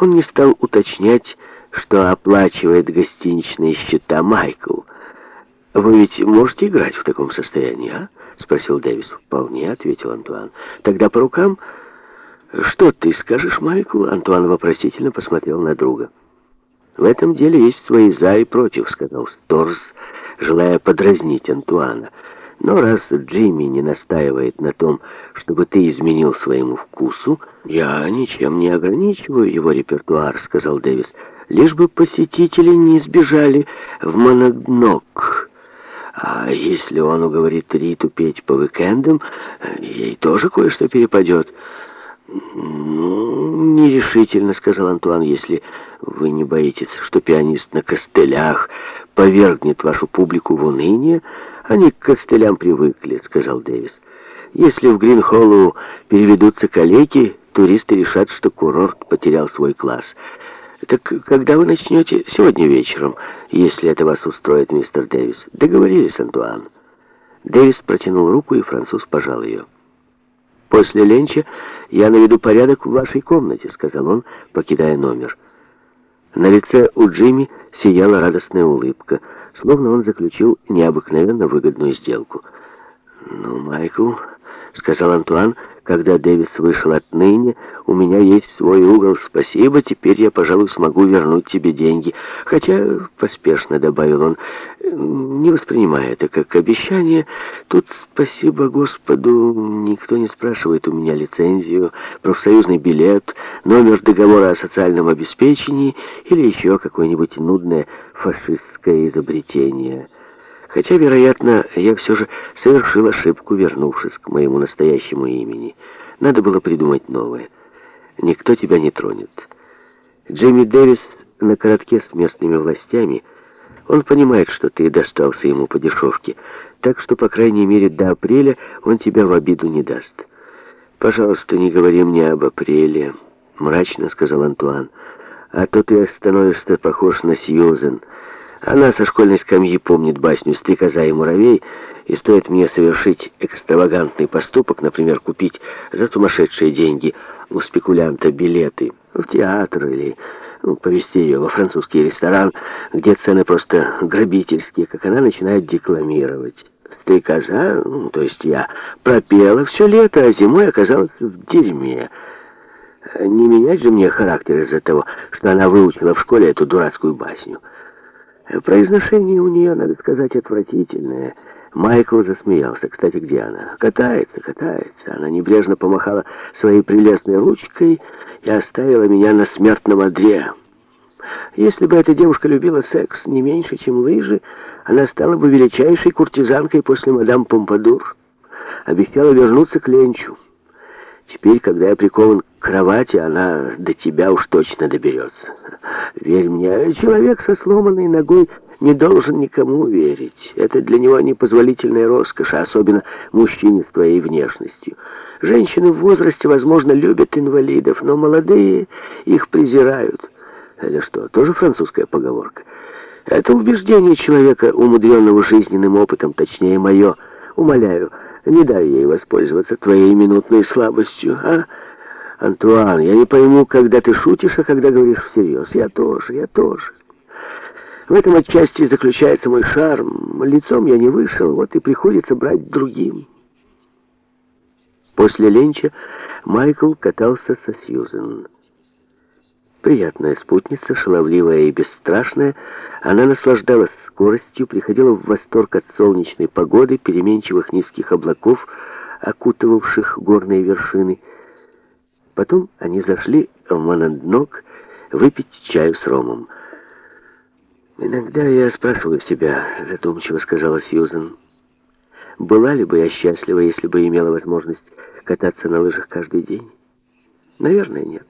Он не стал уточнять, что оплачивает гостиничные счета Майкл. «Вы ведь можете играть в таком состоянии, а?» — спросил Дэвис. «Вполне», — ответил Антуан. «Тогда по рукам...» «Что ты скажешь, Майкл?» Антуан вопросительно посмотрел на друга. «В этом деле есть свои «за» и «против», — сказал Сторз, желая подразнить Антуана. «Но раз Джимми не настаивает на том, чтобы ты изменил своему вкусу, я ничем не ограничиваю его репертуар», — сказал Дэвис. «Лишь бы посетители не сбежали в Моногнок». А если он уговорит Риту петь по уикендам, ей тоже кое-что перепадет. «Ну, нерешительно», — сказал Антуан, — «если вы не боитесь, что пианист на костылях повергнет вашу публику в уныние, они к костылям привыкли», — сказал Дэвис. «Если в Гринхоллу переведутся калеки, туристы решат, что курорт потерял свой класс». «Так когда вы начнете?» «Сегодня вечером, если это вас устроит, мистер Дэвис». «Договорились, Антуан». Дэвис протянул руку, и француз пожал ее. «После ленча я наведу порядок в вашей комнате», — сказал он, покидая номер. На лице у Джимми сияла радостная улыбка, словно он заключил необыкновенно выгодную сделку. «Ну, Майкл», — сказал Антуан, — когда Дэвис вышел отныне, у меня есть свой угол. Спасибо, теперь я, пожалуй, смогу вернуть тебе деньги. Хотя, поспешно добавил он, не воспринимая это как обещание, тут, спасибо Господу, никто не спрашивает у меня лицензию, профсоюзный билет, номер договора о социальном обеспечении или еще какое-нибудь нудное фашистское изобретение. Хотя, вероятно, я все же совершил ошибку, вернувшись к моему настоящему имени. Надо было придумать новое. Никто тебя не тронет. Джимми Дэвис на коротке с местными властями. Он понимает, что ты достался ему по дешевке, так что, по крайней мере, до апреля он тебя в обиду не даст. «Пожалуйста, не говори мне об апреле», — мрачно сказал Антуан. «А то ты становишься похож на Сьюзен». Она со школьной скамьи помнит басню «Стрекоза и муравей», и стоит мне совершить экстравагантный поступок, например, купить за сумасшедшие деньги у спекулянта билеты в театр или ну, повезти ее во французский ресторан, где цены просто грабительские, как она начинает декламировать. Стрекоза, ну, то есть я, пропела все лето, а зимой оказалась в дерьме. Не менять же мне характер из-за того, что она выучила в школе эту дурацкую басню. Произношение у нее, надо сказать, отвратительное. Майкл засмеялся. Кстати, где она? Катается, катается. Она небрежно помахала своей прелестной ручкой и оставила меня на смертном одре. Если бы эта девушка любила секс не меньше, чем лыжи, она стала бы величайшей куртизанкой после мадам Помпадур. Обещала вернуться к Ленчу. Теперь, когда я прикован к кровати, она до тебя уж точно доберется. Верь мне, человек со сломанной ногой не должен никому верить. Это для него непозволительная роскошь, особенно мужчине с твоей внешностью. Женщины в возрасте, возможно, любят инвалидов, но молодые их презирают. Это что, тоже французская поговорка? Это убеждение человека, умудренного жизненным опытом, точнее, мое. Умоляю, не дай ей воспользоваться твоей минутной слабостью, а? Антуан, я не пойму, когда ты шутишь, а когда говоришь всерьез. Я тоже, я тоже. В этом отчасти заключается мой шарм. Лицом я не вышел, вот и приходится брать другим. После ленча Майкл катался со Сьюзен. Приятная спутница, шаловливая и бесстрашная, она наслаждалась скоростью, приходила в восторг от солнечной погоды, переменчивых низких облаков, окутывавших горные вершины. Потом они зашли в Монаднок выпить чаю с ромом. «Иногда я спрашиваю себя», — задумчиво сказала Сьюзен, «была ли бы я счастлива, если бы имела возможность кататься на лыжах каждый день? Наверное, нет».